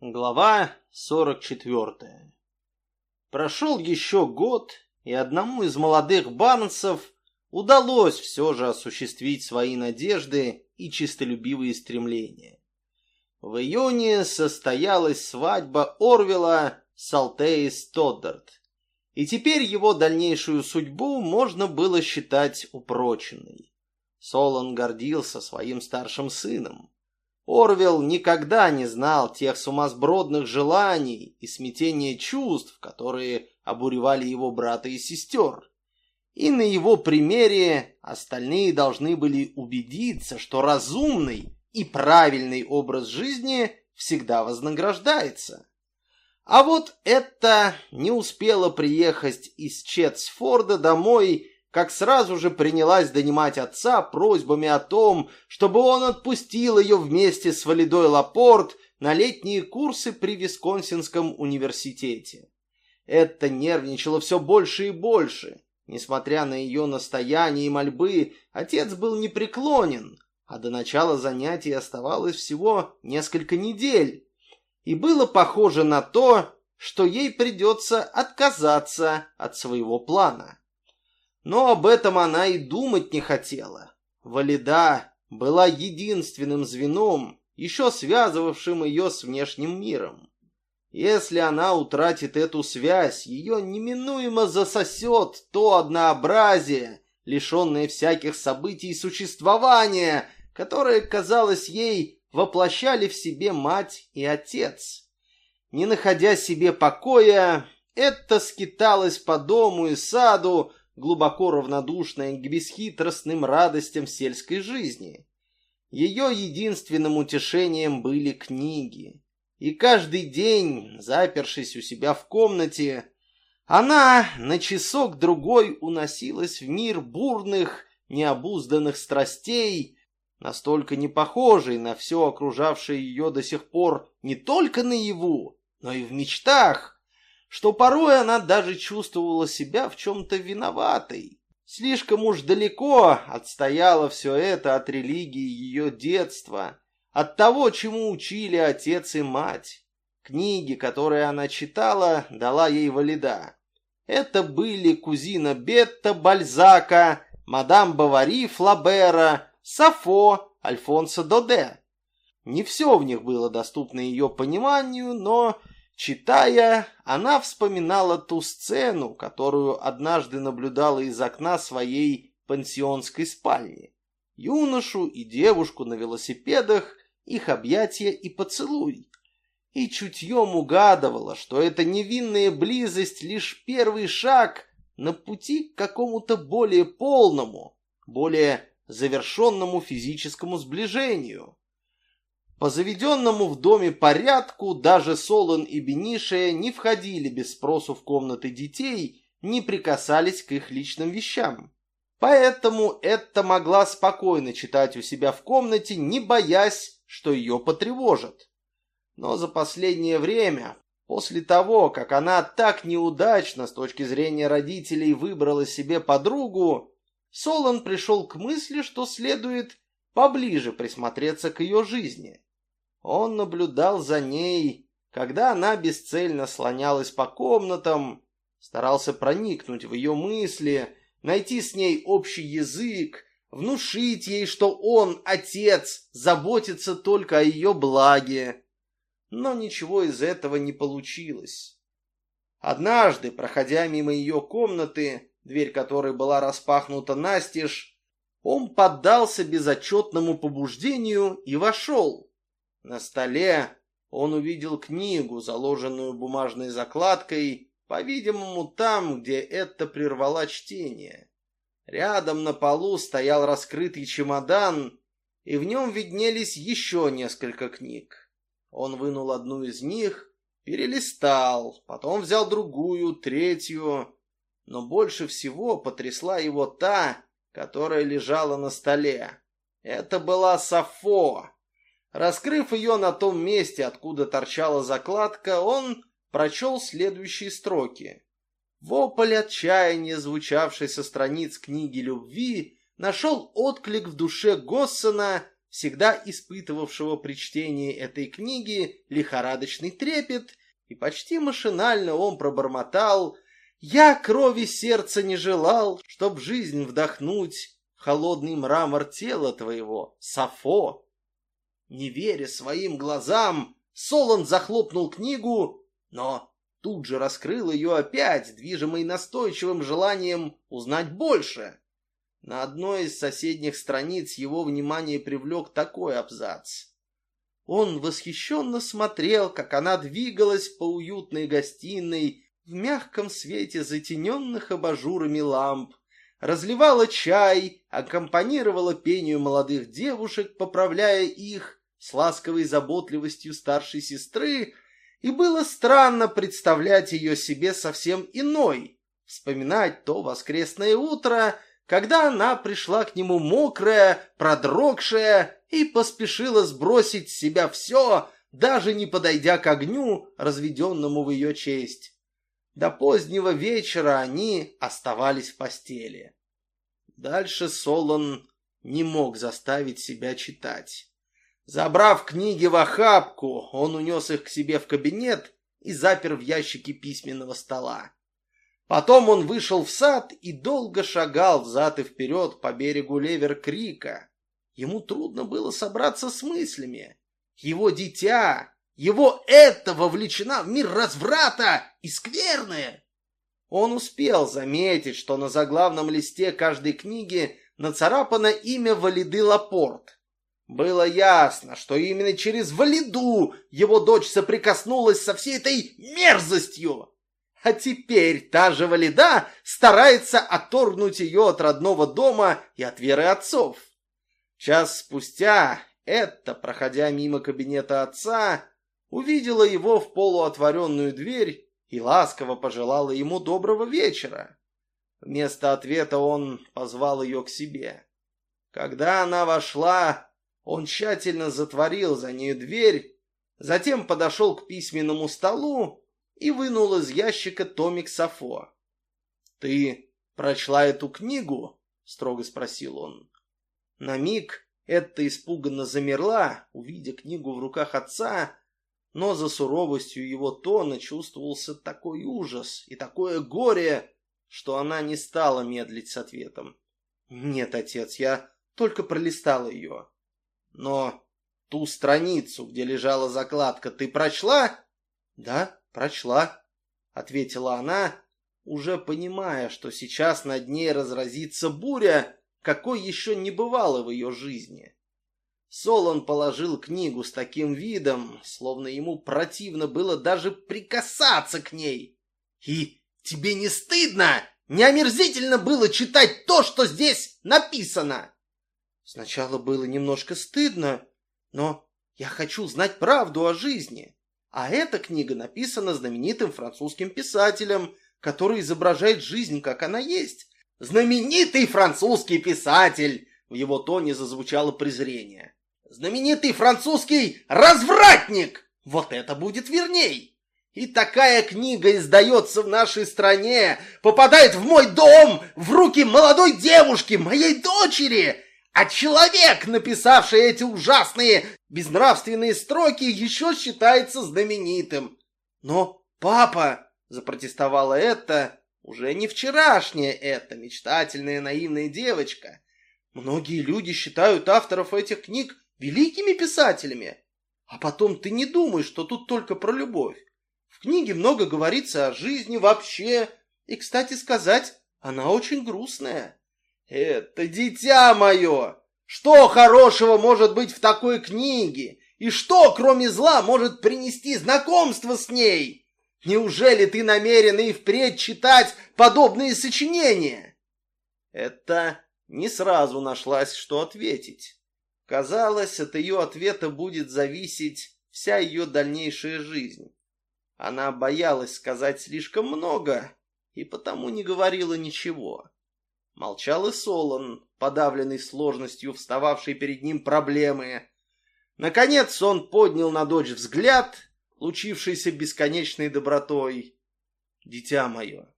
Глава 44 Прошел еще год, и одному из молодых барнсов удалось все же осуществить свои надежды и чистолюбивые стремления. В июне состоялась свадьба Орвела с Алтеей Стоддарт, и теперь его дальнейшую судьбу можно было считать упроченной. Солон гордился своим старшим сыном. Орвел никогда не знал тех сумасбродных желаний и смятения чувств, которые обуревали его брата и сестер. И на его примере остальные должны были убедиться, что разумный и правильный образ жизни всегда вознаграждается. А вот это не успела приехать из Четсфорда домой, как сразу же принялась донимать отца просьбами о том, чтобы он отпустил ее вместе с Валидой Лапорт на летние курсы при Висконсинском университете. Это нервничало все больше и больше. Несмотря на ее настояние и мольбы, отец был непреклонен, а до начала занятий оставалось всего несколько недель и было похоже на то, что ей придется отказаться от своего плана. Но об этом она и думать не хотела. Валида была единственным звеном, еще связывавшим ее с внешним миром. Если она утратит эту связь, ее неминуемо засосет то однообразие, лишенное всяких событий существования, которое казалось ей воплощали в себе мать и отец. Не находя себе покоя, это скиталась по дому и саду, глубоко равнодушная к бесхитростным радостям сельской жизни. Ее единственным утешением были книги. И каждый день, запершись у себя в комнате, она на часок-другой уносилась в мир бурных, необузданных страстей, настолько не похожей на все окружавшее ее до сих пор не только наяву, но и в мечтах, что порой она даже чувствовала себя в чем-то виноватой. Слишком уж далеко отстояло все это от религии ее детства, от того, чему учили отец и мать. Книги, которые она читала, дала ей валида. Это были кузина Бетта Бальзака, мадам Бавари Флабера, Сафо, Альфонсо Доде. Не все в них было доступно ее пониманию, но, читая, она вспоминала ту сцену, которую однажды наблюдала из окна своей пансионской спальни. Юношу и девушку на велосипедах, их объятия и поцелуй. И чутьем угадывала, что эта невинная близость лишь первый шаг на пути к какому-то более полному, более завершенному физическому сближению. По заведенному в доме порядку даже Солон и Бенишия не входили без спросу в комнаты детей, не прикасались к их личным вещам. Поэтому Этта могла спокойно читать у себя в комнате, не боясь, что ее потревожат. Но за последнее время, после того, как она так неудачно с точки зрения родителей выбрала себе подругу, Солон пришел к мысли, что следует поближе присмотреться к ее жизни. Он наблюдал за ней, когда она бесцельно слонялась по комнатам, старался проникнуть в ее мысли, найти с ней общий язык, внушить ей, что он, отец, заботится только о ее благе. Но ничего из этого не получилось. Однажды, проходя мимо ее комнаты, дверь которой была распахнута настежь, он поддался безотчетному побуждению и вошел. На столе он увидел книгу, заложенную бумажной закладкой, по-видимому, там, где это прервала чтение. Рядом на полу стоял раскрытый чемодан, и в нем виднелись еще несколько книг. Он вынул одну из них, перелистал, потом взял другую, третью но больше всего потрясла его та, которая лежала на столе. Это была Сафо. Раскрыв ее на том месте, откуда торчала закладка, он прочел следующие строки. Вопль отчаяния, звучавший со страниц книги любви, нашел отклик в душе Госсена всегда испытывавшего при чтении этой книги лихорадочный трепет, и почти машинально он пробормотал «Я крови сердца не желал, чтоб жизнь вдохнуть, холодный мрамор тела твоего, Сафо». Не веря своим глазам, Солон захлопнул книгу, но тут же раскрыл ее опять, движимый настойчивым желанием узнать больше. На одной из соседних страниц его внимание привлек такой абзац. Он восхищенно смотрел, как она двигалась по уютной гостиной в мягком свете затененных абажурами ламп, разливала чай, аккомпанировала пению молодых девушек, поправляя их с ласковой заботливостью старшей сестры, и было странно представлять ее себе совсем иной, вспоминать то воскресное утро, когда она пришла к нему мокрая, продрогшая и поспешила сбросить с себя все, даже не подойдя к огню, разведенному в ее честь. До позднего вечера они оставались в постели. Дальше Солон не мог заставить себя читать. Забрав книги в охапку, он унес их к себе в кабинет и запер в ящике письменного стола. Потом он вышел в сад и долго шагал взад и вперед по берегу Левер-Крика. Ему трудно было собраться с мыслями. Его дитя, его это вовлечена в мир разврата и скверное. Он успел заметить, что на заглавном листе каждой книги нацарапано имя Валиды Лапорт. Было ясно, что именно через Валиду его дочь соприкоснулась со всей этой мерзостью. А теперь та же Валида старается отторгнуть ее от родного дома и от веры отцов. Час спустя это, проходя мимо кабинета отца, увидела его в полуотворенную дверь и ласково пожелала ему доброго вечера. Вместо ответа он позвал ее к себе. Когда она вошла, он тщательно затворил за нею дверь, затем подошел к письменному столу и вынул из ящика томик Сафо. «Ты прочла эту книгу?» — строго спросил он. На миг это испуганно замерла, увидя книгу в руках отца, но за суровостью его тона чувствовался такой ужас и такое горе, что она не стала медлить с ответом. «Нет, отец, я только пролистала ее». «Но ту страницу, где лежала закладка, ты прочла?» «Да», «Прочла», — ответила она, уже понимая, что сейчас над ней разразится буря, какой еще не бывало в ее жизни. Солон положил книгу с таким видом, словно ему противно было даже прикасаться к ней. «И тебе не стыдно, не омерзительно было читать то, что здесь написано?» Сначала было немножко стыдно, но я хочу знать правду о жизни. А эта книга написана знаменитым французским писателем, который изображает жизнь, как она есть. Знаменитый французский писатель! В его тоне зазвучало презрение. Знаменитый французский развратник! Вот это будет верней! И такая книга издается в нашей стране, попадает в мой дом, в руки молодой девушки, моей дочери. А человек, написавший эти ужасные безнравственные строки, еще считается знаменитым. Но, папа, запротестовала это, уже не вчерашняя эта мечтательная наивная девочка. Многие люди считают авторов этих книг великими писателями. А потом ты не думаешь, что тут только про любовь. В книге много говорится о жизни вообще. И, кстати сказать, она очень грустная. «Это дитя мое! Что хорошего может быть в такой книге? И что, кроме зла, может принести знакомство с ней? Неужели ты намерен и впредь читать подобные сочинения?» Это не сразу нашлась, что ответить. Казалось, от ее ответа будет зависеть вся ее дальнейшая жизнь. Она боялась сказать слишком много и потому не говорила ничего. Молчал и Солон, подавленный сложностью встававшей перед ним проблемы. Наконец он поднял на дочь взгляд, лучившийся бесконечной добротой. «Дитя мое,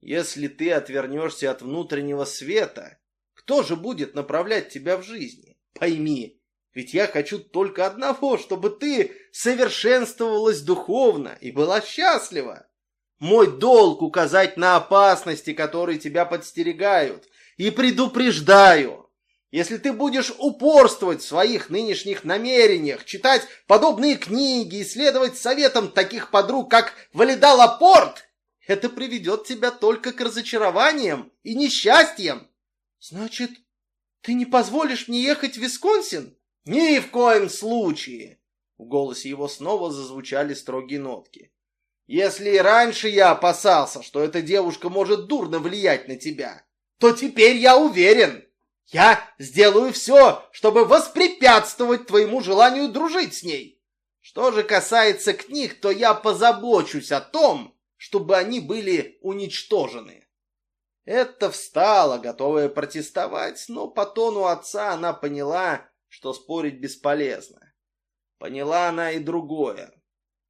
если ты отвернешься от внутреннего света, кто же будет направлять тебя в жизни? Пойми, Ведь я хочу только одного, чтобы ты совершенствовалась духовно и была счастлива. Мой долг указать на опасности, которые тебя подстерегают, и предупреждаю. Если ты будешь упорствовать в своих нынешних намерениях, читать подобные книги, исследовать советам таких подруг, как Валида Лапорт, это приведет тебя только к разочарованиям и несчастьям. Значит, ты не позволишь мне ехать в Висконсин? Ни в коем случае. В голосе его снова зазвучали строгие нотки. Если и раньше я опасался, что эта девушка может дурно влиять на тебя, то теперь я уверен. Я сделаю все, чтобы воспрепятствовать твоему желанию дружить с ней. Что же касается книг, то я позабочусь о том, чтобы они были уничтожены. Это встала, готовая протестовать, но по тону отца она поняла, что спорить бесполезно. Поняла она и другое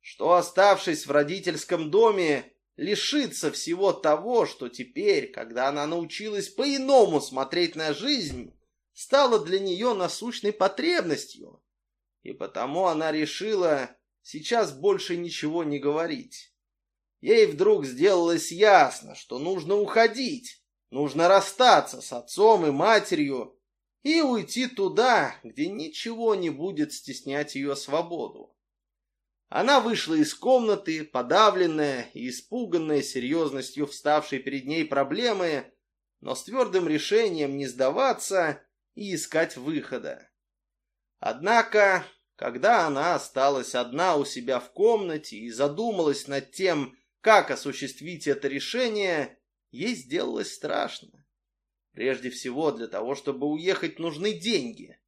что, оставшись в родительском доме, лишится всего того, что теперь, когда она научилась по-иному смотреть на жизнь, стало для нее насущной потребностью. И потому она решила сейчас больше ничего не говорить. Ей вдруг сделалось ясно, что нужно уходить, нужно расстаться с отцом и матерью и уйти туда, где ничего не будет стеснять ее свободу. Она вышла из комнаты, подавленная и испуганная серьезностью вставшей перед ней проблемы, но с твердым решением не сдаваться и искать выхода. Однако, когда она осталась одна у себя в комнате и задумалась над тем, как осуществить это решение, ей сделалось страшно. Прежде всего, для того, чтобы уехать, нужны деньги.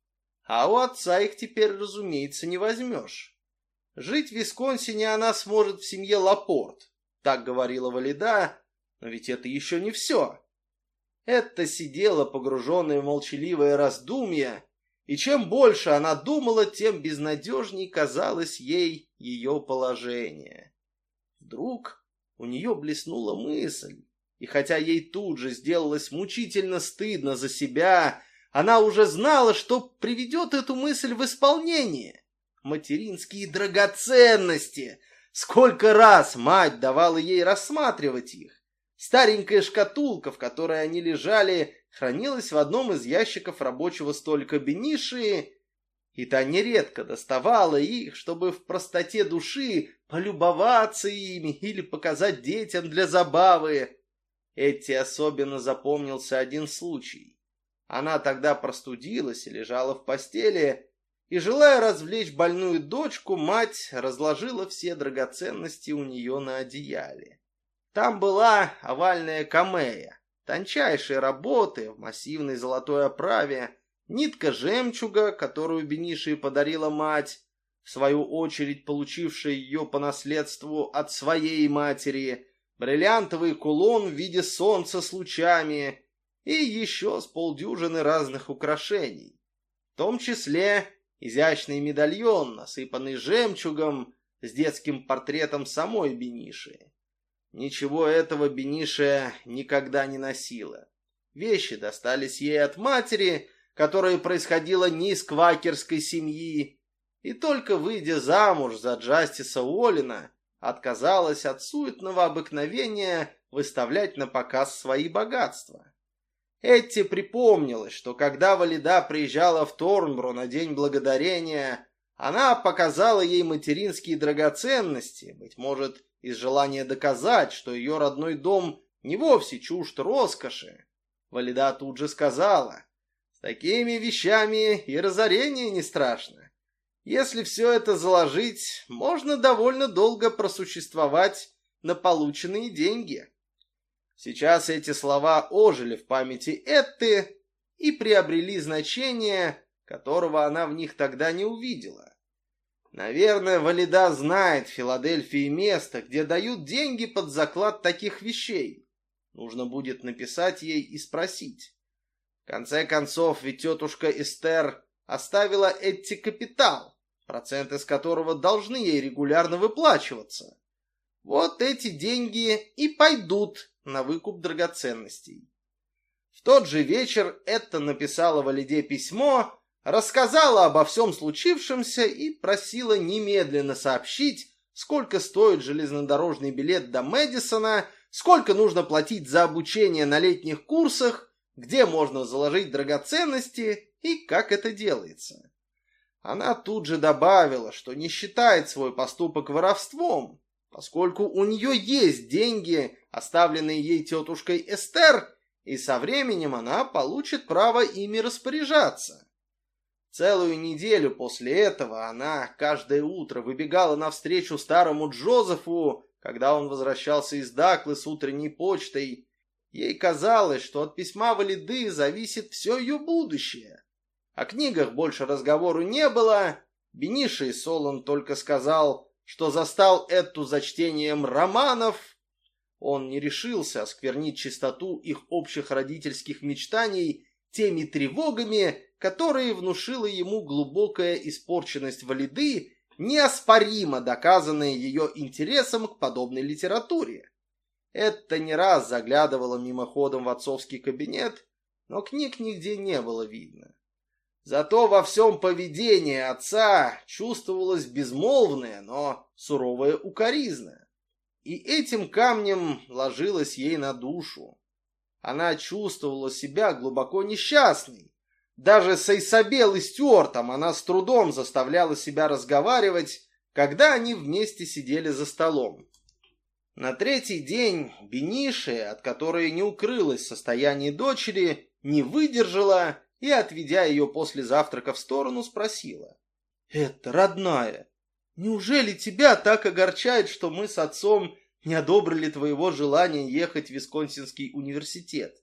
А у отца их теперь, разумеется, не возьмешь. Жить в Висконсине она сможет в семье Лапорт, так говорила Валида, но ведь это еще не все. Это сидела погруженная в молчаливое раздумье, и чем больше она думала, тем безнадежней казалось ей ее положение. Вдруг у нее блеснула мысль, и хотя ей тут же сделалось мучительно стыдно за себя, она уже знала, что приведет эту мысль в исполнение материнские драгоценности. Сколько раз мать давала ей рассматривать их. Старенькая шкатулка, в которой они лежали, хранилась в одном из ящиков рабочего столика Бениши, и та нередко доставала их, чтобы в простоте души полюбоваться ими или показать детям для забавы. Эти особенно запомнился один случай. Она тогда простудилась и лежала в постели, и, желая развлечь больную дочку, мать разложила все драгоценности у нее на одеяле. Там была овальная камея, тончайшие работы в массивной золотой оправе, нитка жемчуга, которую Бениши подарила мать, в свою очередь получившая ее по наследству от своей матери, бриллиантовый кулон в виде солнца с лучами и еще с полдюжины разных украшений, в том числе изящный медальон, насыпанный жемчугом, с детским портретом самой Бениши. Ничего этого Бениша никогда не носила. Вещи достались ей от матери, которая происходила не из квакерской семьи, и только выйдя замуж за Джастиса Уоллина, отказалась от суетного обыкновения выставлять на показ свои богатства. Этти припомнилось, что когда Валида приезжала в Торнбру на День Благодарения, она показала ей материнские драгоценности, быть может, из желания доказать, что ее родной дом не вовсе чужд роскоши. Валида тут же сказала, с такими вещами и разорение не страшно. Если все это заложить, можно довольно долго просуществовать на полученные деньги. Сейчас эти слова ожили в памяти Этты и приобрели значение, которого она в них тогда не увидела. Наверное, Валида знает в Филадельфии место, где дают деньги под заклад таких вещей. Нужно будет написать ей и спросить. В конце концов, ведь тетушка Эстер оставила Этти капитал, проценты с которого должны ей регулярно выплачиваться. Вот эти деньги и пойдут на выкуп драгоценностей. В тот же вечер Этта написала Валиде письмо, рассказала обо всем случившемся и просила немедленно сообщить, сколько стоит железнодорожный билет до Мэдисона, сколько нужно платить за обучение на летних курсах, где можно заложить драгоценности и как это делается. Она тут же добавила, что не считает свой поступок воровством, поскольку у нее есть деньги, оставленные ей тетушкой Эстер, и со временем она получит право ими распоряжаться. Целую неделю после этого она каждое утро выбегала навстречу старому Джозефу, когда он возвращался из Даклы с утренней почтой. Ей казалось, что от письма Валиды зависит все ее будущее. О книгах больше разговору не было. Бениши Солон только сказал, что застал эту за чтением романов. Он не решился осквернить чистоту их общих родительских мечтаний теми тревогами, которые внушила ему глубокая испорченность Валиды, неоспоримо доказанная ее интересом к подобной литературе. Это не раз заглядывала мимоходом в отцовский кабинет, но книг нигде не было видно. Зато во всем поведении отца чувствовалось безмолвное, но суровое укоризна. И этим камнем ложилось ей на душу. Она чувствовала себя глубоко несчастной, даже с Айсабел и Стюартом она с трудом заставляла себя разговаривать, когда они вместе сидели за столом. На третий день Бениши, от которой не укрылось состояние дочери, не выдержала и, отведя ее после завтрака в сторону, спросила. «Это, родная, неужели тебя так огорчает, что мы с отцом не одобрили твоего желания ехать в Висконсинский университет?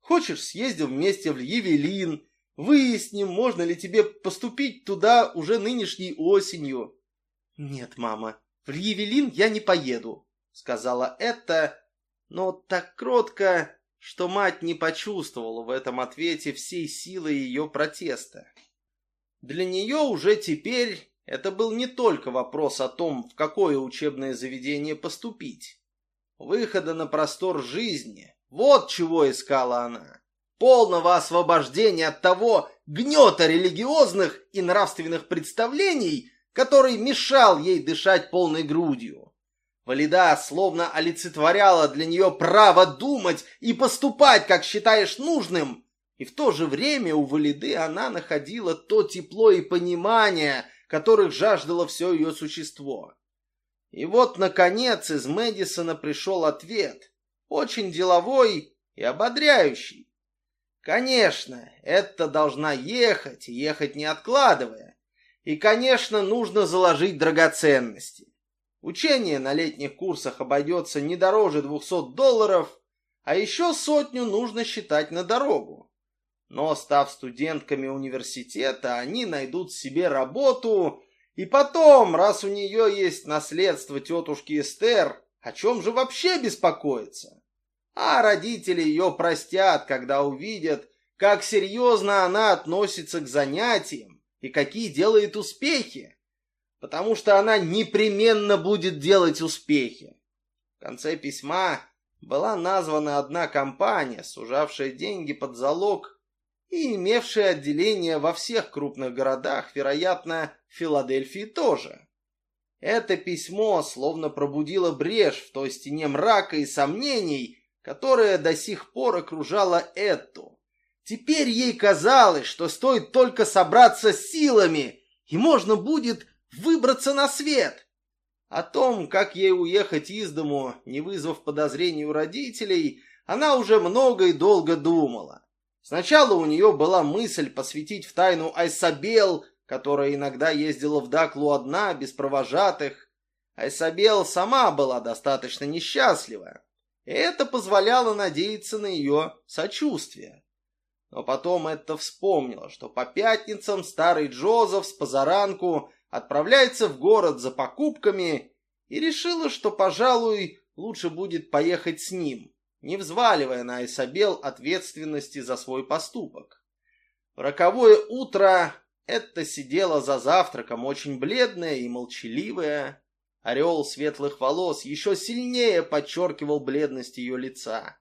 Хочешь, съездим вместе в Льевелин, Выясним, можно ли тебе поступить туда уже нынешней осенью. Нет, мама, в Льевелин я не поеду, сказала это, но так кротко, что мать не почувствовала в этом ответе всей силы ее протеста. Для нее уже теперь это был не только вопрос о том, в какое учебное заведение поступить. Выхода на простор жизни, вот чего искала она полного освобождения от того гнета религиозных и нравственных представлений, который мешал ей дышать полной грудью. Валида словно олицетворяла для нее право думать и поступать, как считаешь нужным, и в то же время у Валиды она находила то тепло и понимание, которых жаждало все ее существо. И вот, наконец, из Мэдисона пришел ответ, очень деловой и ободряющий. Конечно, это должна ехать, ехать не откладывая. И, конечно, нужно заложить драгоценности. Учение на летних курсах обойдется не дороже 200 долларов, а еще сотню нужно считать на дорогу. Но, став студентками университета, они найдут себе работу, и потом, раз у нее есть наследство тетушки Эстер, о чем же вообще беспокоиться? а родители ее простят, когда увидят, как серьезно она относится к занятиям и какие делает успехи, потому что она непременно будет делать успехи. В конце письма была названа одна компания, сужавшая деньги под залог и имевшая отделение во всех крупных городах, вероятно, Филадельфии тоже. Это письмо словно пробудило брешь в той стене мрака и сомнений, которая до сих пор окружала Эту. Теперь ей казалось, что стоит только собраться силами, и можно будет выбраться на свет. О том, как ей уехать из дому, не вызвав подозрений у родителей, она уже много и долго думала. Сначала у нее была мысль посвятить в тайну Айсабел, которая иногда ездила в Даклу одна, без провожатых. Айсабел сама была достаточно несчастлива. Это позволяло надеяться на ее сочувствие. Но потом это вспомнила, что по пятницам старый Джозеф с позаранку отправляется в город за покупками и решила, что, пожалуй, лучше будет поехать с ним, не взваливая на Исабел ответственности за свой поступок. В роковое утро это сидела за завтраком очень бледная и молчаливая, Орел светлых волос еще сильнее подчеркивал бледность ее лица.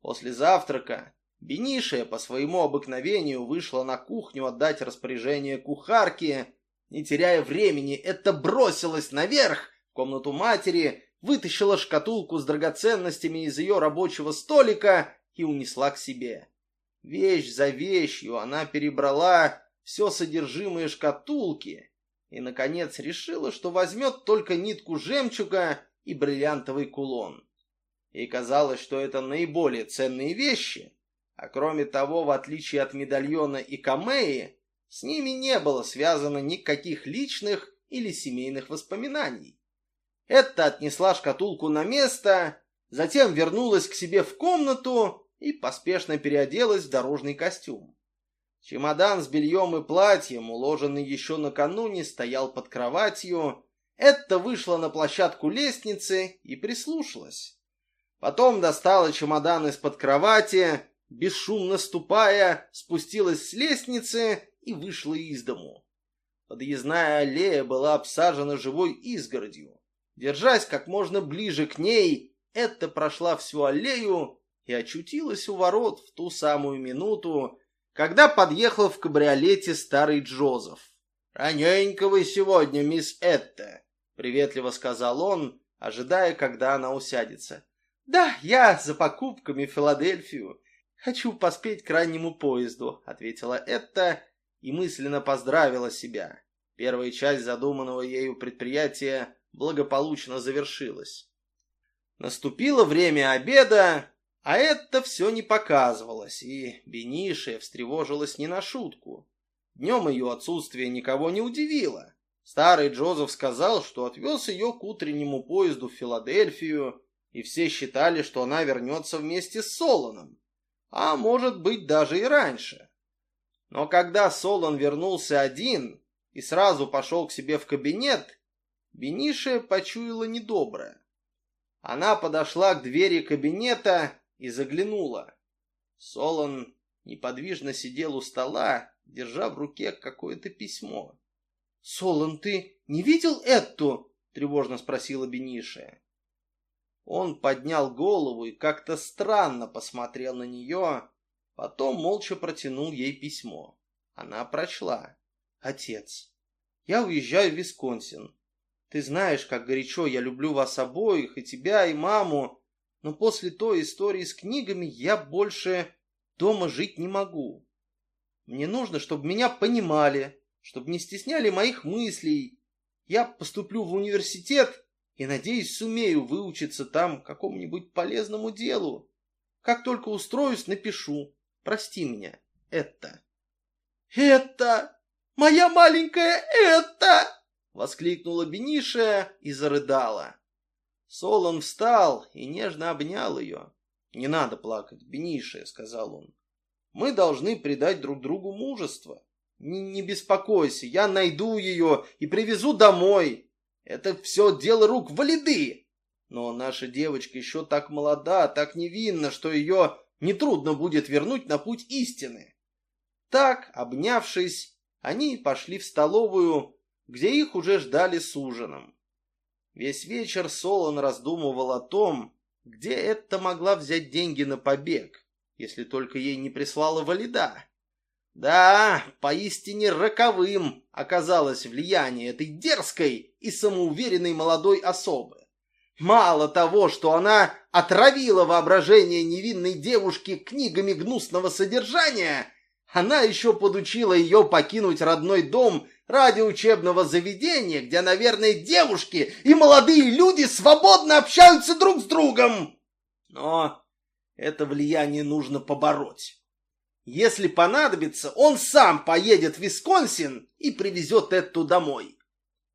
После завтрака Бенишия по своему обыкновению вышла на кухню отдать распоряжение кухарке. Не теряя времени, это бросилась наверх, в комнату матери, вытащила шкатулку с драгоценностями из ее рабочего столика и унесла к себе. Вещь за вещью она перебрала все содержимое шкатулки и, наконец, решила, что возьмет только нитку жемчуга и бриллиантовый кулон. Ей казалось, что это наиболее ценные вещи, а кроме того, в отличие от медальона и камеи, с ними не было связано никаких личных или семейных воспоминаний. Этта отнесла шкатулку на место, затем вернулась к себе в комнату и поспешно переоделась в дорожный костюм. Чемодан с бельем и платьем, уложенный еще накануне, стоял под кроватью. Этта вышла на площадку лестницы и прислушалась. Потом достала чемодан из-под кровати, бесшумно ступая, спустилась с лестницы и вышла из дому. Подъездная аллея была обсажена живой изгородью. Держась как можно ближе к ней, это прошла всю аллею и очутилась у ворот в ту самую минуту, когда подъехал в кабриолете старый Джозеф. «Раненько вы сегодня, мисс Этта», — приветливо сказал он, ожидая, когда она усядется. «Да, я за покупками в Филадельфию. Хочу поспеть к раннему поезду», — ответила Этта и мысленно поздравила себя. Первая часть задуманного ею предприятия благополучно завершилась. Наступило время обеда, а это все не показывалось, и Бенишия встревожилась не на шутку. Днем ее отсутствие никого не удивило. Старый Джозеф сказал, что отвез ее к утреннему поезду в Филадельфию, и все считали, что она вернется вместе с Солоном, а может быть даже и раньше. Но когда Солон вернулся один и сразу пошел к себе в кабинет, Бенишия почуяла недоброе. Она подошла к двери кабинета и заглянула. Солон неподвижно сидел у стола, держа в руке какое-то письмо. «Солон, ты не видел эту?» — тревожно спросила Бенишия. Он поднял голову и как-то странно посмотрел на нее, потом молча протянул ей письмо. Она прочла. «Отец, я уезжаю в Висконсин. Ты знаешь, как горячо я люблю вас обоих, и тебя, и маму, но после той истории с книгами я больше дома жить не могу. Мне нужно, чтобы меня понимали, чтобы не стесняли моих мыслей. Я поступлю в университет и, надеюсь, сумею выучиться там какому-нибудь полезному делу. Как только устроюсь, напишу. Прости меня, это. Это! Моя маленькая это! Воскликнула Бениша и зарыдала. Солон встал и нежно обнял ее. «Не надо плакать, Бенише», — сказал он. «Мы должны придать друг другу мужество. Не, не беспокойся, я найду ее и привезу домой. Это все дело рук валиды. Но наша девочка еще так молода, так невинна, что ее нетрудно будет вернуть на путь истины». Так, обнявшись, они пошли в столовую, где их уже ждали с ужином. Весь вечер Солон раздумывал о том, где это могла взять деньги на побег, если только ей не прислала валида. Да, поистине роковым оказалось влияние этой дерзкой и самоуверенной молодой особы. Мало того, что она отравила воображение невинной девушки книгами гнусного содержания, она еще подучила ее покинуть родной дом ради учебного заведения, где, наверное, девушки и молодые люди свободно общаются друг с другом. Но это влияние нужно побороть. Если понадобится, он сам поедет в Висконсин и привезет Эту домой.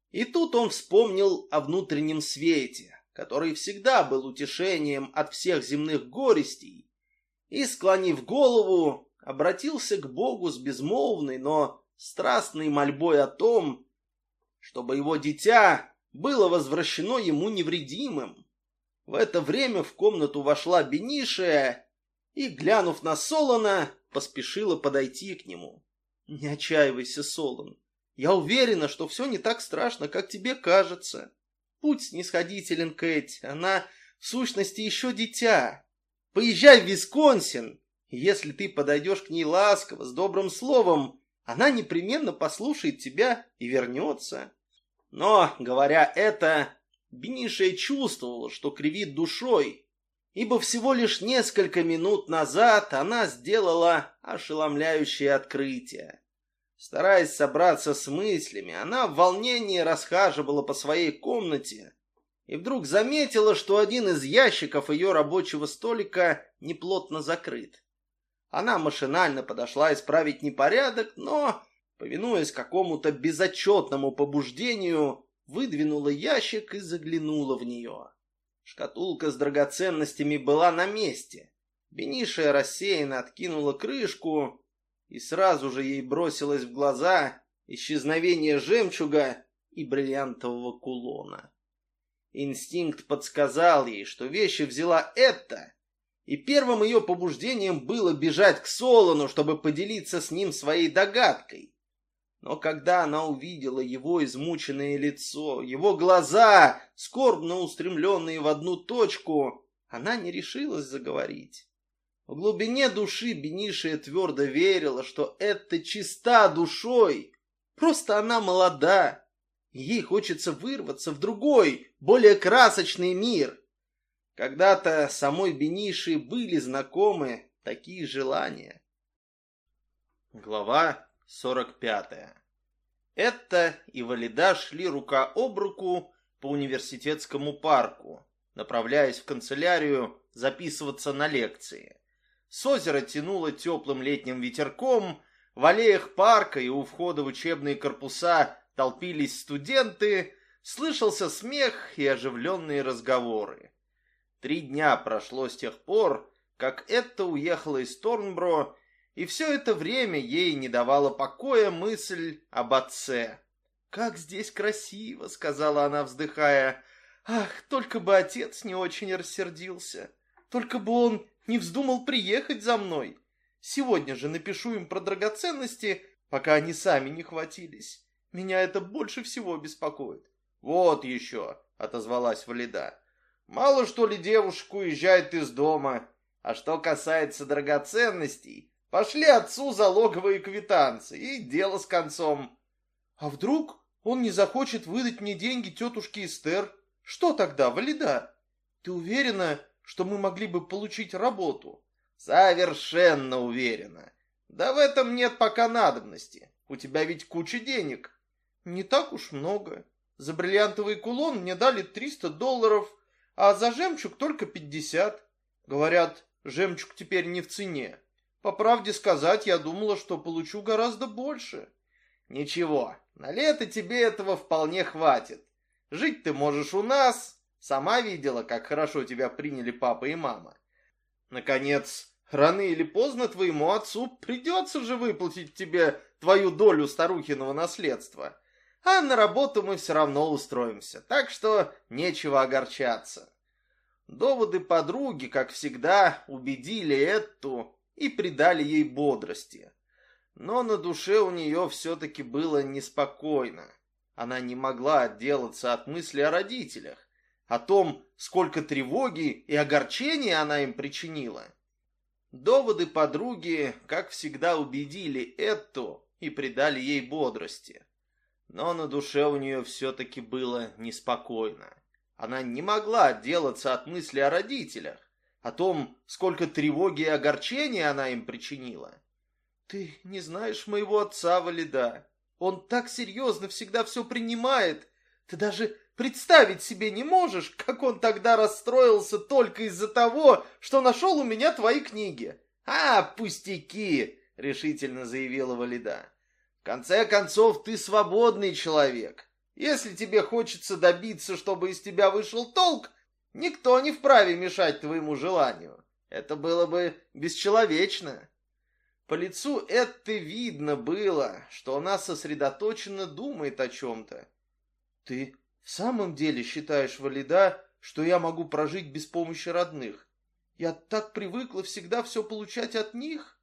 И тут он вспомнил о внутреннем свете, который всегда был утешением от всех земных горестей, и, склонив голову, обратился к Богу с безмолвной, но страстной мольбой о том, чтобы его дитя было возвращено ему невредимым. В это время в комнату вошла Бенишия и, глянув на Солона, поспешила подойти к нему. «Не отчаивайся, Солон. Я уверена, что все не так страшно, как тебе кажется. Будь снисходителен, Кэти, она в сущности еще дитя. Поезжай в Висконсин Если ты подойдешь к ней ласково, с добрым словом, она непременно послушает тебя и вернется. Но, говоря это, Бенишия чувствовала, что кривит душой, ибо всего лишь несколько минут назад она сделала ошеломляющее открытие. Стараясь собраться с мыслями, она в волнении расхаживала по своей комнате и вдруг заметила, что один из ящиков ее рабочего столика неплотно закрыт. Она машинально подошла исправить непорядок, но, повинуясь какому-то безотчетному побуждению, выдвинула ящик и заглянула в нее. Шкатулка с драгоценностями была на месте. Бенишия рассеянно откинула крышку, и сразу же ей бросилось в глаза исчезновение жемчуга и бриллиантового кулона. Инстинкт подсказал ей, что вещи взяла это, и первым ее побуждением было бежать к Солону, чтобы поделиться с ним своей догадкой. Но когда она увидела его измученное лицо, его глаза, скорбно устремленные в одну точку, она не решилась заговорить. В глубине души Бенишия твердо верила, что это чиста душой. Просто она молода. Ей хочется вырваться в другой, более красочный мир. Когда-то самой Бениши были знакомы такие желания. Глава 45. Это и Валида шли рука об руку по университетскому парку, направляясь в канцелярию записываться на лекции. С озера тянуло теплым летним ветерком, в аллеях парка и у входа в учебные корпуса толпились студенты, слышался смех и оживленные разговоры. Три дня прошло с тех пор, как Этта уехала из Торнбро, и все это время ей не давала покоя мысль об отце. «Как здесь красиво!» — сказала она, вздыхая. «Ах, только бы отец не очень рассердился! Только бы он не вздумал приехать за мной! Сегодня же напишу им про драгоценности, пока они сами не хватились. Меня это больше всего беспокоит». «Вот еще!» — отозвалась Валида. Мало что ли девушек уезжает из дома. А что касается драгоценностей, пошли отцу залоговые квитанции, и дело с концом. А вдруг он не захочет выдать мне деньги тетушке Эстер? Что тогда, Валида? Ты уверена, что мы могли бы получить работу? Совершенно уверена. Да в этом нет пока надобности. У тебя ведь куча денег. Не так уж много. За бриллиантовый кулон мне дали 300 долларов, а за жемчуг только пятьдесят. Говорят, жемчуг теперь не в цене. По правде сказать, я думала, что получу гораздо больше. Ничего, на лето тебе этого вполне хватит. Жить ты можешь у нас. Сама видела, как хорошо тебя приняли папа и мама. Наконец, рано или поздно твоему отцу придется же выплатить тебе твою долю старухиного наследства а на работу мы все равно устроимся, так что нечего огорчаться. Доводы подруги, как всегда, убедили эту и придали ей бодрости. Но на душе у нее все-таки было неспокойно. Она не могла отделаться от мысли о родителях, о том, сколько тревоги и огорчения она им причинила. Доводы подруги, как всегда, убедили эту и придали ей бодрости. Но на душе у нее все-таки было неспокойно. Она не могла отделаться от мысли о родителях, о том, сколько тревоги и огорчения она им причинила. «Ты не знаешь моего отца, Валида. Он так серьезно всегда все принимает. Ты даже представить себе не можешь, как он тогда расстроился только из-за того, что нашел у меня твои книги». «А, пустяки!» — решительно заявила Валида конце концов, ты свободный человек. Если тебе хочется добиться, чтобы из тебя вышел толк, никто не вправе мешать твоему желанию. Это было бы бесчеловечно. По лицу это видно было, что она сосредоточенно думает о чем-то. Ты в самом деле считаешь, Валида, что я могу прожить без помощи родных? Я так привыкла всегда все получать от них.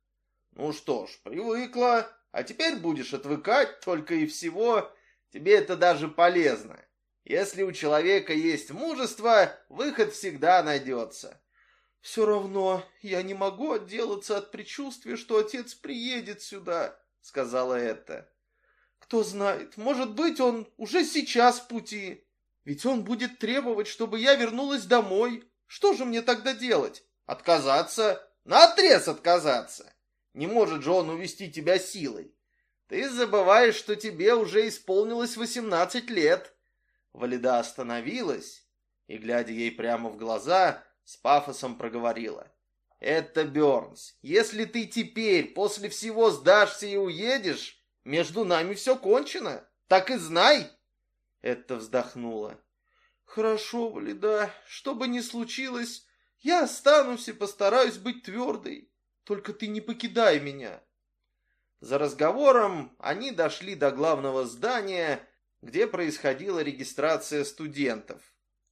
Ну что ж, привыкла, а теперь будешь отвыкать только и всего. Тебе это даже полезно. Если у человека есть мужество, выход всегда найдется. «Все равно я не могу отделаться от предчувствия, что отец приедет сюда», — сказала это. «Кто знает, может быть, он уже сейчас в пути. Ведь он будет требовать, чтобы я вернулась домой. Что же мне тогда делать? Отказаться? Наотрез отказаться. Не может же он увести тебя силой. Ты забываешь, что тебе уже исполнилось восемнадцать лет. Валида остановилась и, глядя ей прямо в глаза, с пафосом проговорила. «Это Бернс. Если ты теперь после всего сдашься и уедешь, между нами все кончено. Так и знай!» Это вздохнула. «Хорошо, Валида, что бы ни случилось, я останусь и постараюсь быть твердой. Только ты не покидай меня». За разговором они дошли до главного здания, где происходила регистрация студентов.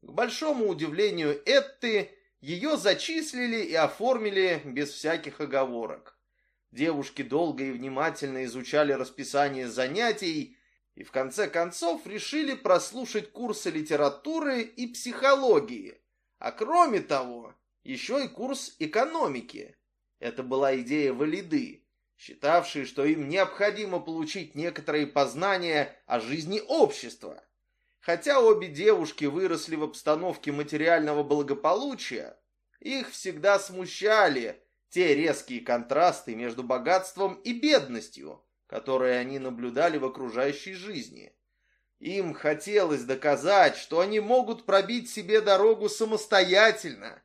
К большому удивлению Этты, ее зачислили и оформили без всяких оговорок. Девушки долго и внимательно изучали расписание занятий и в конце концов решили прослушать курсы литературы и психологии, а кроме того, еще и курс экономики. Это была идея Валиды считавшие, что им необходимо получить некоторые познания о жизни общества. Хотя обе девушки выросли в обстановке материального благополучия, их всегда смущали те резкие контрасты между богатством и бедностью, которые они наблюдали в окружающей жизни. Им хотелось доказать, что они могут пробить себе дорогу самостоятельно.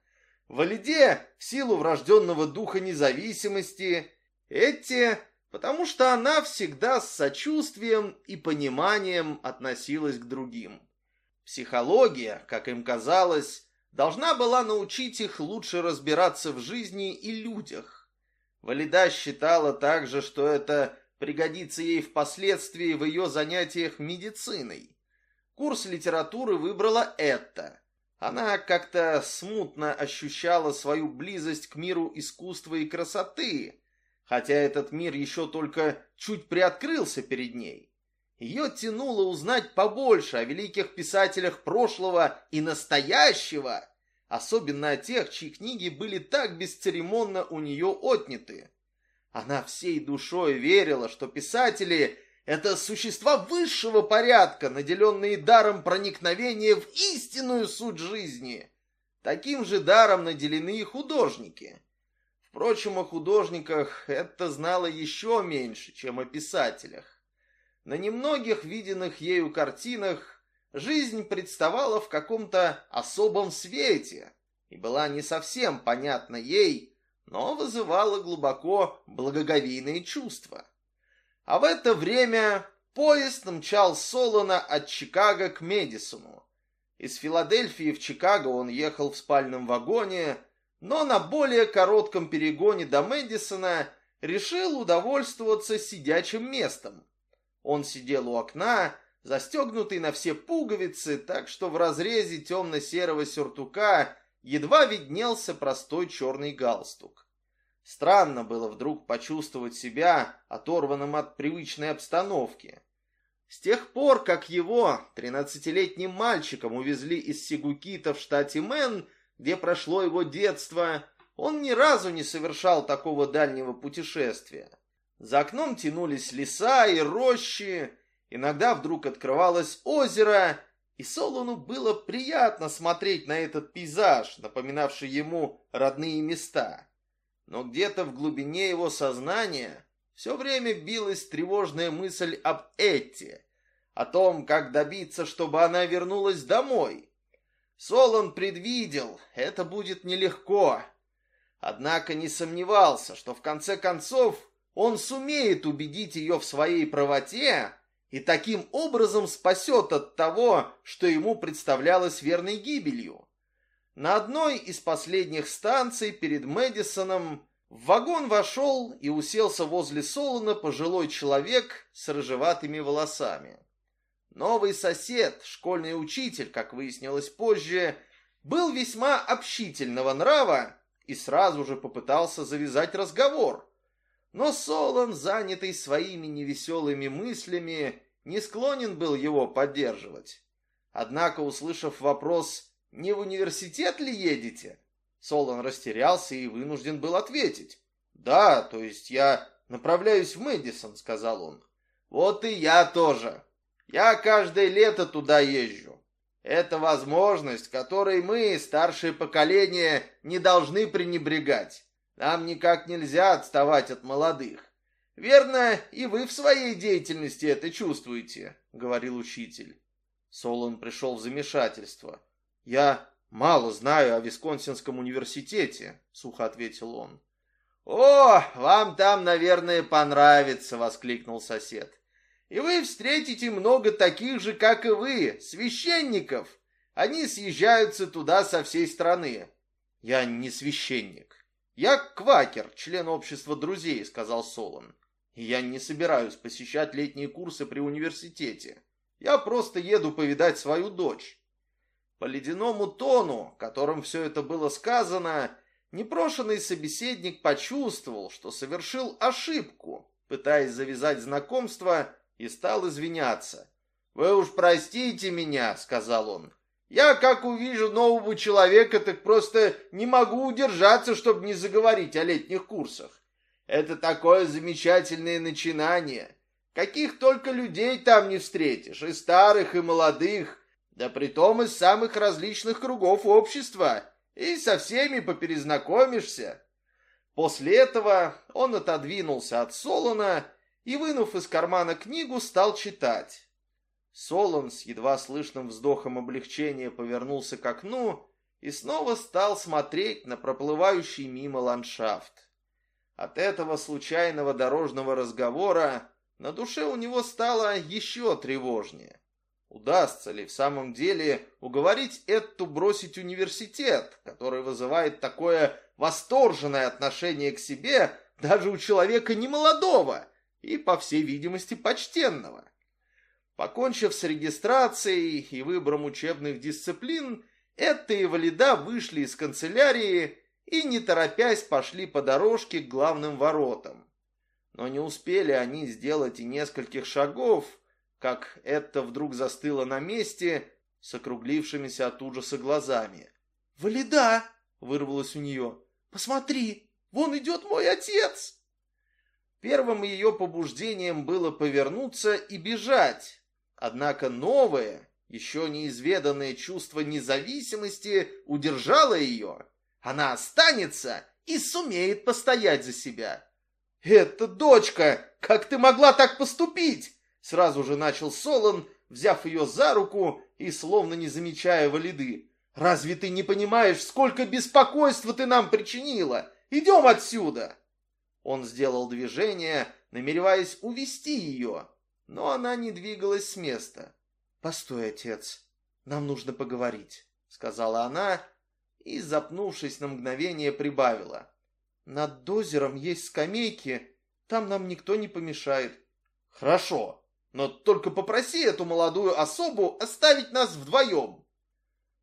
В Алиде, в силу врожденного духа независимости, эти, потому что она всегда с сочувствием и пониманием относилась к другим. Психология, как им казалось, должна была научить их лучше разбираться в жизни и людях. Валида считала также, что это пригодится ей впоследствии в ее занятиях медициной. Курс литературы выбрала это. Она как-то смутно ощущала свою близость к миру искусства и красоты, хотя этот мир еще только чуть приоткрылся перед ней. Ее тянуло узнать побольше о великих писателях прошлого и настоящего, особенно о тех, чьи книги были так бесцеремонно у нее отняты. Она всей душой верила, что писатели — это существа высшего порядка, наделенные даром проникновения в истинную суть жизни. Таким же даром наделены и художники. Впрочем, о художниках это знала еще меньше, чем о писателях. На немногих виденных ею картинах жизнь представала в каком-то особом свете и была не совсем понятна ей, но вызывала глубоко благоговейные чувства. А в это время поезд мчал Солона от Чикаго к Медисону. Из Филадельфии в Чикаго он ехал в спальном вагоне, но на более коротком перегоне до Мэдисона решил удовольствоваться сидячим местом. Он сидел у окна, застегнутый на все пуговицы, так что в разрезе темно-серого сюртука едва виднелся простой черный галстук. Странно было вдруг почувствовать себя оторванным от привычной обстановки. С тех пор, как его, тринадцатилетним мальчиком, увезли из Сигукита в штате Мэн, где прошло его детство, он ни разу не совершал такого дальнего путешествия. За окном тянулись леса и рощи, иногда вдруг открывалось озеро, и Солону было приятно смотреть на этот пейзаж, напоминавший ему родные места. Но где-то в глубине его сознания все время билась тревожная мысль об Этте, о том, как добиться, чтобы она вернулась домой, Солон предвидел, это будет нелегко. Однако не сомневался, что в конце концов он сумеет убедить ее в своей правоте и таким образом спасет от того, что ему представлялось верной гибелью. На одной из последних станций перед Мэдисоном в вагон вошел и уселся возле Солона пожилой человек с рыжеватыми волосами. Новый сосед, школьный учитель, как выяснилось позже, был весьма общительного нрава и сразу же попытался завязать разговор. Но Солон, занятый своими невеселыми мыслями, не склонен был его поддерживать. Однако, услышав вопрос «Не в университет ли едете?», Солон растерялся и вынужден был ответить. «Да, то есть я направляюсь в Мэдисон», — сказал он. «Вот и я тоже. Я каждое лето туда езжу. Это возможность, которой мы, старшее поколение, не должны пренебрегать. Нам никак нельзя отставать от молодых. Верно, и вы в своей деятельности это чувствуете, говорил учитель. Солон пришел в замешательство. Я мало знаю о Висконсинском университете, сухо ответил он. О, вам там, наверное, понравится, воскликнул сосед. И вы встретите много таких же, как и вы, священников. Они съезжаются туда со всей страны. Я не священник. Я квакер, член общества друзей, сказал Солон. И я не собираюсь посещать летние курсы при университете. Я просто еду повидать свою дочь. По ледяному тону, которым все это было сказано, непрошенный собеседник почувствовал, что совершил ошибку, пытаясь завязать знакомство и стал извиняться. «Вы уж простите меня», — сказал он. «Я, как увижу нового человека, так просто не могу удержаться, чтобы не заговорить о летних курсах. Это такое замечательное начинание. Каких только людей там не встретишь, и старых, и молодых, да притом из самых различных кругов общества, и со всеми поперезнакомишься». После этого он отодвинулся от Солона и, вынув из кармана книгу, стал читать. Солон с едва слышным вздохом облегчения повернулся к окну и снова стал смотреть на проплывающий мимо ландшафт. От этого случайного дорожного разговора на душе у него стало еще тревожнее. Удастся ли в самом деле уговорить Этту бросить университет, который вызывает такое восторженное отношение к себе даже у человека немолодого, и, по всей видимости, почтенного. Покончив с регистрацией и выбором учебных дисциплин, Этта и Валида вышли из канцелярии и, не торопясь, пошли по дорожке к главным воротам. Но не успели они сделать и нескольких шагов, как Этта вдруг застыла на месте с округлившимися от ужаса глазами. «Валида!» — вырвалось у нее. «Посмотри, вон идет мой отец!» Первым ее побуждением было повернуться и бежать. Однако новое, еще неизведанное чувство независимости удержало ее. Она останется и сумеет постоять за себя. «Это дочка! Как ты могла так поступить?» Сразу же начал Солон, взяв ее за руку и словно не замечая валиды. «Разве ты не понимаешь, сколько беспокойства ты нам причинила? Идем отсюда!» Он сделал движение, намереваясь увести ее, но она не двигалась с места. «Постой, отец, нам нужно поговорить», — сказала она и, запнувшись на мгновение, прибавила. «Над озером есть скамейки, там нам никто не помешает». «Хорошо, но только попроси эту молодую особу оставить нас вдвоем».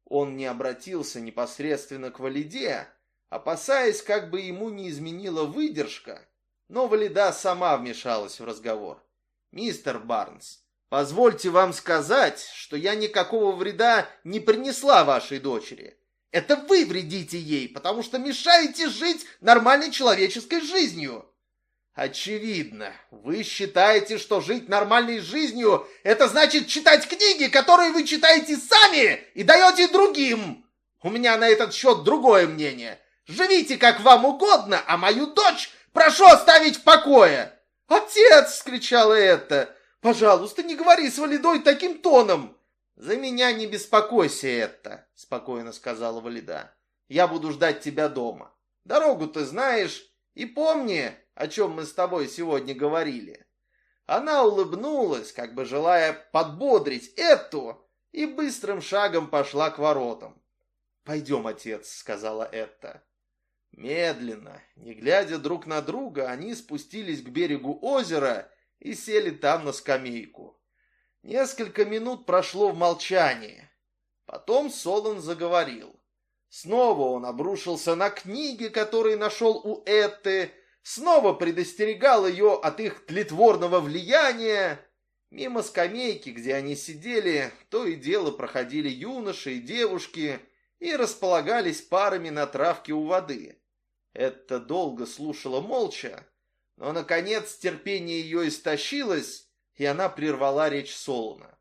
Он не обратился непосредственно к Валиде, опасаясь, как бы ему не изменила выдержка, но Валида сама вмешалась в разговор. «Мистер Барнс, позвольте вам сказать, что я никакого вреда не принесла вашей дочери. Это вы вредите ей, потому что мешаете жить нормальной человеческой жизнью». Очевидно, вы считаете, что жить нормальной жизнью – это значит читать книги, которые вы читаете сами и даете другим. У меня на этот счет другое мнение. Живите как вам угодно, а мою дочь прошу оставить в покое!» «Отец!» — скричала это. «Пожалуйста, не говори с Валидой таким тоном!» «За меня не беспокойся, это, спокойно сказала Валида. «Я буду ждать тебя дома. Дорогу ты знаешь, и помни, о чем мы с тобой сегодня говорили». Она улыбнулась, как бы желая подбодрить эту, и быстрым шагом пошла к воротам. «Пойдем, отец», — сказала Этта. Медленно, не глядя друг на друга, они спустились к берегу озера и сели там на скамейку. Несколько минут прошло в молчании. Потом Солон заговорил. Снова он обрушился на книги, которые нашел у Этты, снова предостерегал ее от их тлетворного влияния. Мимо скамейки, где они сидели, то и дело проходили юноши и девушки, и располагались парами на травке у воды. Это долго слушала молча, но, наконец, терпение ее истощилось, и она прервала речь Солона.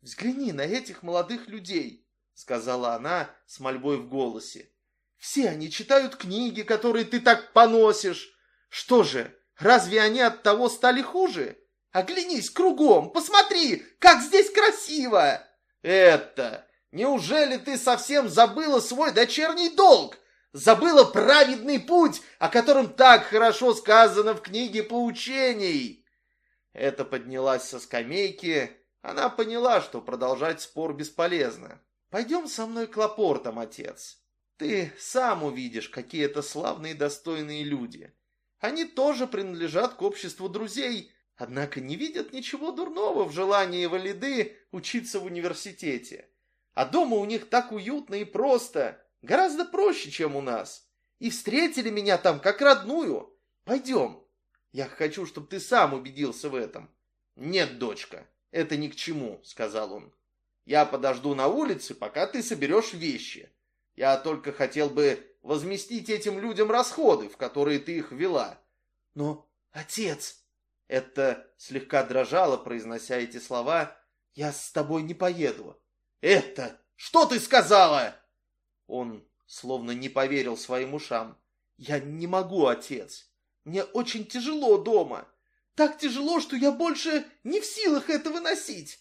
«Взгляни на этих молодых людей», — сказала она с мольбой в голосе. «Все они читают книги, которые ты так поносишь. Что же, разве они от того стали хуже? Оглянись кругом, посмотри, как здесь красиво!» «Это... Неужели ты совсем забыла свой дочерний долг? Забыла праведный путь, о котором так хорошо сказано в книге поучений?» Это поднялась со скамейки. Она поняла, что продолжать спор бесполезно. «Пойдем со мной к лапортам, отец. Ты сам увидишь, какие это славные и достойные люди. Они тоже принадлежат к обществу друзей, однако не видят ничего дурного в желании Валиды учиться в университете. А дома у них так уютно и просто, гораздо проще, чем у нас. И встретили меня там как родную. Пойдем. Я хочу, чтобы ты сам убедился в этом. Нет, дочка, это ни к чему, сказал он. Я подожду на улице, пока ты соберешь вещи. Я только хотел бы возместить этим людям расходы, в которые ты их ввела. Но, отец, это слегка дрожало, произнося эти слова, я с тобой не поеду. «Это! Что ты сказала?» Он словно не поверил своим ушам. «Я не могу, отец. Мне очень тяжело дома. Так тяжело, что я больше не в силах это выносить».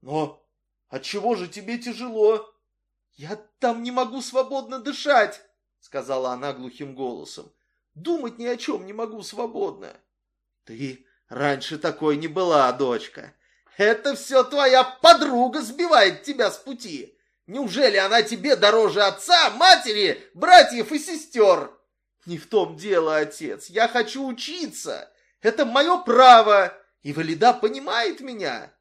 «Но от чего же тебе тяжело?» «Я там не могу свободно дышать», — сказала она глухим голосом. «Думать ни о чем не могу свободно». «Ты раньше такой не была, дочка. Это все твоя подруга сбивает тебя с пути. Неужели она тебе дороже отца, матери, братьев и сестер? Не в том дело, отец. Я хочу учиться. Это мое право. И Валида понимает меня.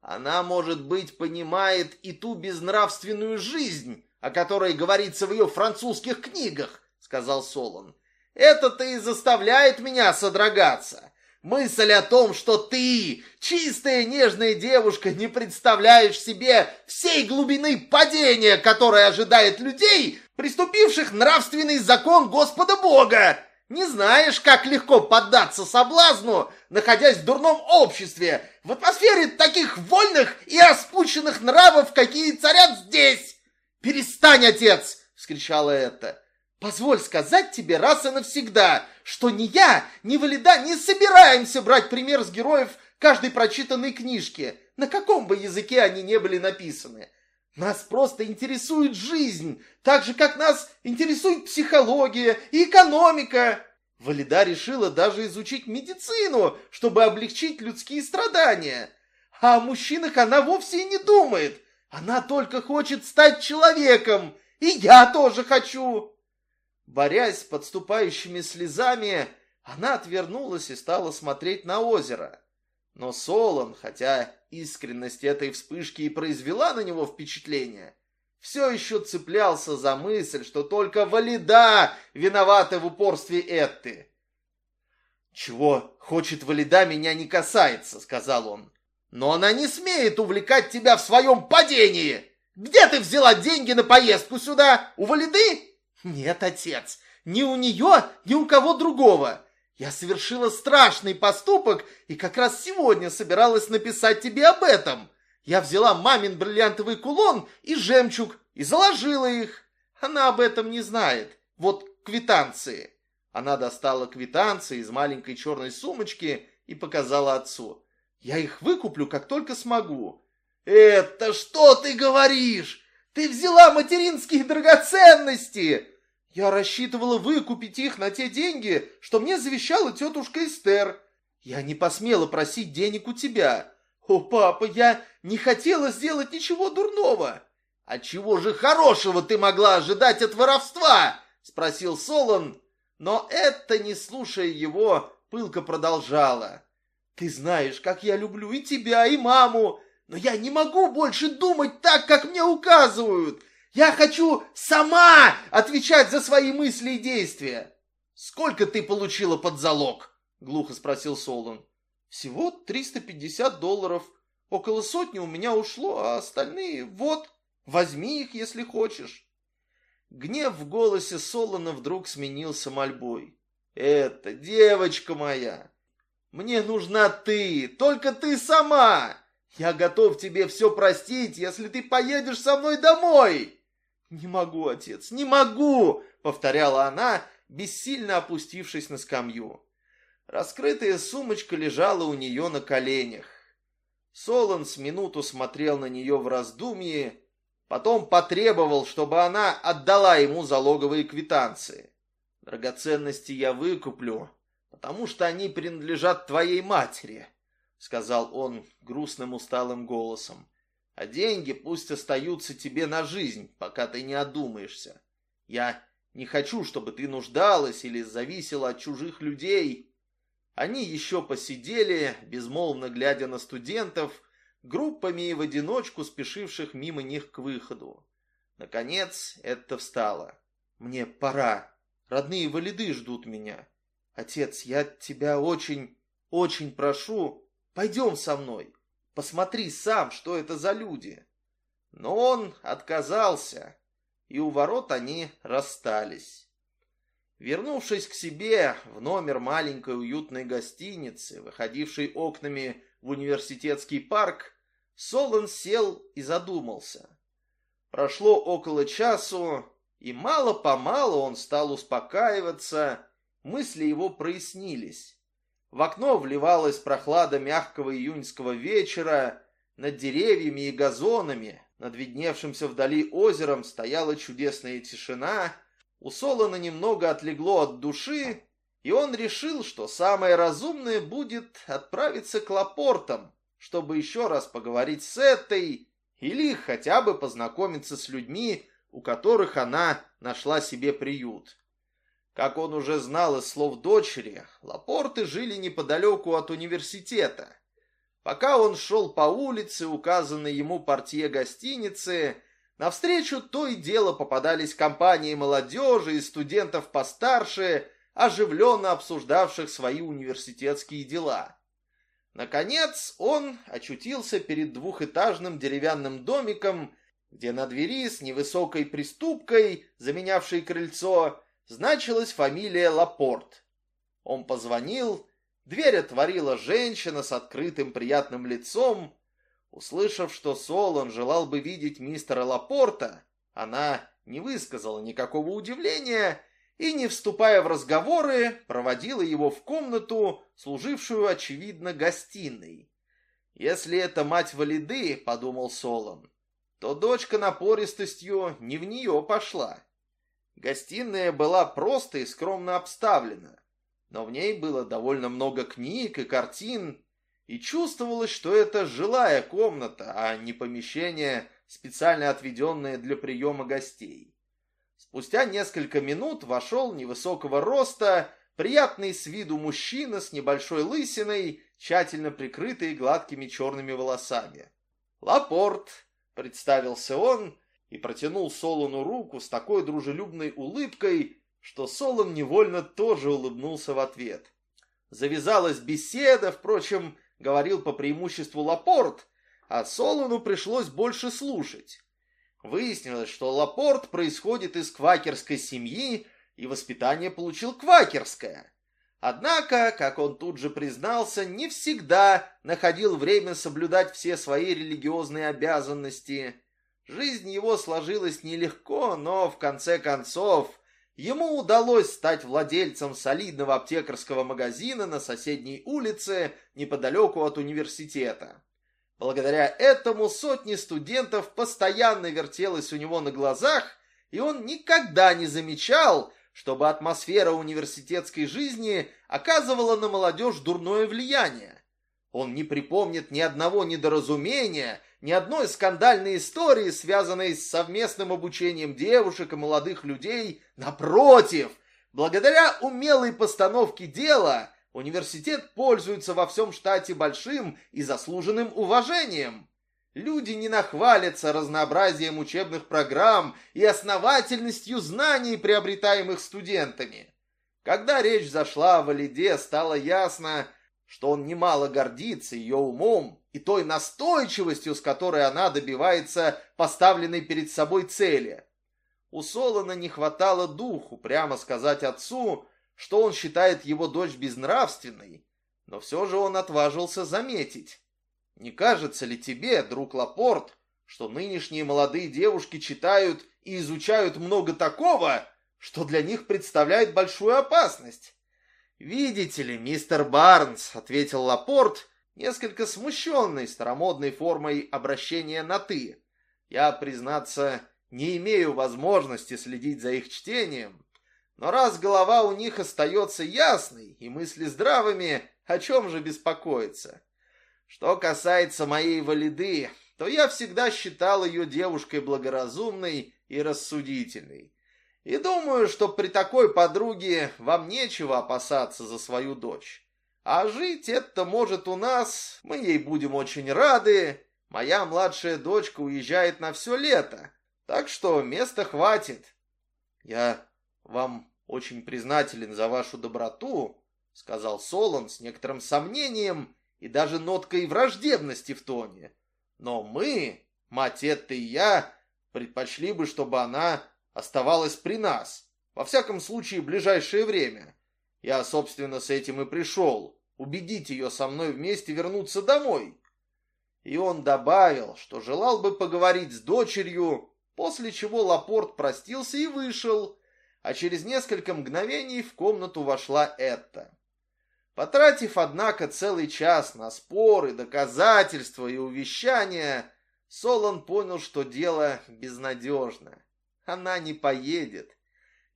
Она, может быть, понимает и ту безнравственную жизнь, о которой говорится в ее французских книгах, сказал Солон. Это-то и заставляет меня содрогаться. Мысль о том, что ты, чистая нежная девушка, не представляешь себе всей глубины падения, которое ожидает людей, приступивших нравственный закон Господа Бога. Не знаешь, как легко поддаться соблазну, находясь в дурном обществе, в атмосфере таких вольных и распущенных нравов, какие царят здесь. «Перестань, отец!» — вскричала это. «Позволь сказать тебе раз и навсегда, что ни я, ни Валида не собираемся брать пример с героев каждой прочитанной книжки, на каком бы языке они не были написаны. Нас просто интересует жизнь, так же, как нас интересует психология и экономика. Валида решила даже изучить медицину, чтобы облегчить людские страдания. А о мужчинах она вовсе и не думает. Она только хочет стать человеком. И я тоже хочу. Борясь с подступающими слезами, она отвернулась и стала смотреть на озеро. Но Солон, хотя искренность этой вспышки и произвела на него впечатление, все еще цеплялся за мысль, что только Валида виновата в упорстве Этты. «Чего хочет Валида, меня не касается», — сказал он. «Но она не смеет увлекать тебя в своем падении! Где ты взяла деньги на поездку сюда? У Валиды?» «Нет, отец, ни у нее, ни у кого другого. Я совершила страшный поступок и как раз сегодня собиралась написать тебе об этом. Я взяла мамин бриллиантовый кулон и жемчуг и заложила их. Она об этом не знает. Вот квитанции». Она достала квитанции из маленькой черной сумочки и показала отцу. «Я их выкуплю, как только смогу». «Это что ты говоришь? Ты взяла материнские драгоценности!» «Я рассчитывала выкупить их на те деньги, что мне завещала тетушка Эстер. Я не посмела просить денег у тебя. О, папа, я не хотела сделать ничего дурного!» «А чего же хорошего ты могла ожидать от воровства?» — спросил Солон. Но это, не слушая его, пылко продолжала. «Ты знаешь, как я люблю и тебя, и маму, но я не могу больше думать так, как мне указывают. Я хочу сама отвечать за свои мысли и действия. Сколько ты получила под залог? Глухо спросил Солон. Всего 350 долларов. Около сотни у меня ушло, а остальные вот, возьми их, если хочешь. Гнев в голосе Солона вдруг сменился мольбой. «Это девочка моя! Мне нужна ты, только ты сама! Я готов тебе все простить, если ты поедешь со мной домой!» «Не могу, отец, не могу!» — повторяла она, бессильно опустившись на скамью. Раскрытая сумочка лежала у нее на коленях. Солон с минуту смотрел на нее в раздумье, потом потребовал, чтобы она отдала ему залоговые квитанции. «Драгоценности я выкуплю, потому что они принадлежат твоей матери», — сказал он грустным усталым голосом. «А деньги пусть остаются тебе на жизнь, пока ты не одумаешься. Я не хочу, чтобы ты нуждалась или зависела от чужих людей». Они еще посидели, безмолвно глядя на студентов, группами и в одиночку спешивших мимо них к выходу. Наконец, это встала. «Мне пора. Родные валиды ждут меня. Отец, я тебя очень, очень прошу, пойдем со мной. Посмотри сам, что это за люди». Но он отказался, и у ворот они расстались. Вернувшись к себе в номер маленькой уютной гостиницы, выходившей окнами в университетский парк, Солон сел и задумался. Прошло около часу, и мало-помалу он стал успокаиваться, мысли его прояснились. В окно вливалась прохлада мягкого июньского вечера, над деревьями и газонами, над видневшимся вдали озером стояла чудесная тишина — у Солона немного отлегло от души, и он решил, что самое разумное будет отправиться к Лапортам, чтобы еще раз поговорить с этой или хотя бы познакомиться с людьми, у которых она нашла себе приют. Как он уже знал из слов дочери, Лапорты жили неподалеку от университета. Пока он шел по улице, указанной ему портье гостиницы, Навстречу то и дело попадались компании молодежи и студентов постарше, оживленно обсуждавших свои университетские дела. Наконец он очутился перед двухэтажным деревянным домиком, где на двери с невысокой приступкой, заменявшей крыльцо, значилась фамилия Лапорт. Он позвонил, дверь отворила женщина с открытым приятным лицом, Услышав, что Солон желал бы видеть мистера Лапорта, она не высказала никакого удивления и, не вступая в разговоры, проводила его в комнату, служившую, очевидно, гостиной. «Если это мать Валиды, — подумал Солон, — то дочка напористостью не в нее пошла. Гостиная была просто и скромно обставлена, но в ней было довольно много книг и картин, и чувствовалось, что это жилая комната, а не помещение, специально отведенное для приема гостей. Спустя несколько минут вошел невысокого роста, приятный с виду мужчина с небольшой лысиной, тщательно прикрытый гладкими черными волосами. «Лапорт», — представился он и протянул Солону руку с такой дружелюбной улыбкой, что Солон невольно тоже улыбнулся в ответ. Завязалась беседа, впрочем, говорил по преимуществу Лапорт, а Солону пришлось больше слушать. Выяснилось, что Лапорт происходит из квакерской семьи и воспитание получил квакерское. Однако, как он тут же признался, не всегда находил время соблюдать все свои религиозные обязанности. Жизнь его сложилась нелегко, но в конце концов Ему удалось стать владельцем солидного аптекарского магазина на соседней улице неподалеку от университета. Благодаря этому сотни студентов постоянно вертелось у него на глазах, и он никогда не замечал, чтобы атмосфера университетской жизни оказывала на молодежь дурное влияние. Он не припомнит ни одного недоразумения, ни одной скандальной истории, связанной с совместным обучением девушек и молодых людей. Напротив, благодаря умелой постановке дела, университет пользуется во всем штате большим и заслуженным уважением. Люди не нахвалятся разнообразием учебных программ и основательностью знаний, приобретаемых студентами. Когда речь зашла о Валиде, стало ясно, что он немало гордится ее умом и той настойчивостью, с которой она добивается поставленной перед собой цели. У Солона не хватало духу прямо сказать отцу, что он считает его дочь безнравственной, но все же он отважился заметить. Не кажется ли тебе, друг Лапорт, что нынешние молодые девушки читают и изучают много такого, что для них представляет большую опасность? «Видите ли, мистер Барнс», — ответил Лапорт, несколько смущенный старомодной формой обращения на «ты». «Я, признаться, не имею возможности следить за их чтением, но раз голова у них остается ясной и мысли здравыми, о чем же беспокоиться? Что касается моей валиды, то я всегда считал ее девушкой благоразумной и рассудительной. И думаю, что при такой подруге вам нечего опасаться за свою дочь. А жить это может у нас, мы ей будем очень рады. Моя младшая дочка уезжает на все лето, так что места хватит. Я вам очень признателен за вашу доброту, сказал Солон с некоторым сомнением и даже ноткой враждебности в тоне. Но мы, мать Этта и я, предпочли бы, чтобы она оставалась при нас, во всяком случае, ближайшее время. Я, собственно, с этим и пришел, убедить ее со мной вместе вернуться домой. И он добавил, что желал бы поговорить с дочерью после чего Лапорт простился и вышел, а через несколько мгновений в комнату вошла Этта. Потратив, однако, целый час на споры, доказательства и увещания, Солон понял, что дело безнадежно. Она не поедет.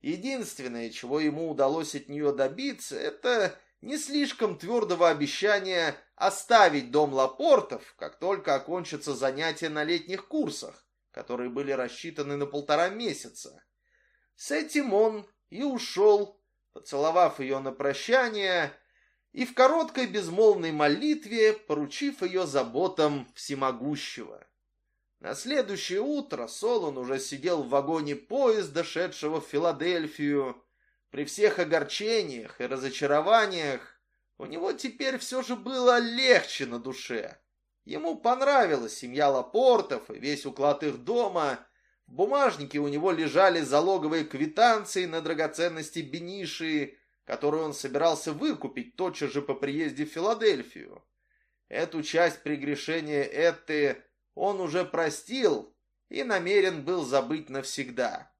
Единственное, чего ему удалось от нее добиться, это не слишком твердого обещания оставить дом Лапортов, как только окончатся занятия на летних курсах которые были рассчитаны на полтора месяца. С этим он и ушел, поцеловав ее на прощание и в короткой безмолвной молитве поручив ее заботам всемогущего. На следующее утро Солон уже сидел в вагоне поезда, шедшего в Филадельфию. При всех огорчениях и разочарованиях у него теперь все же было легче на душе. Ему понравилась семья Лапортов и весь уклад их дома. В бумажнике у него лежали залоговые квитанции на драгоценности Бениши, которые он собирался выкупить тотчас же по приезде в Филадельфию. Эту часть прегрешения Этты он уже простил и намерен был забыть навсегда.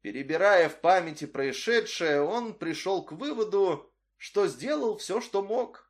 Перебирая в памяти происшедшее, он пришел к выводу, что сделал все, что мог.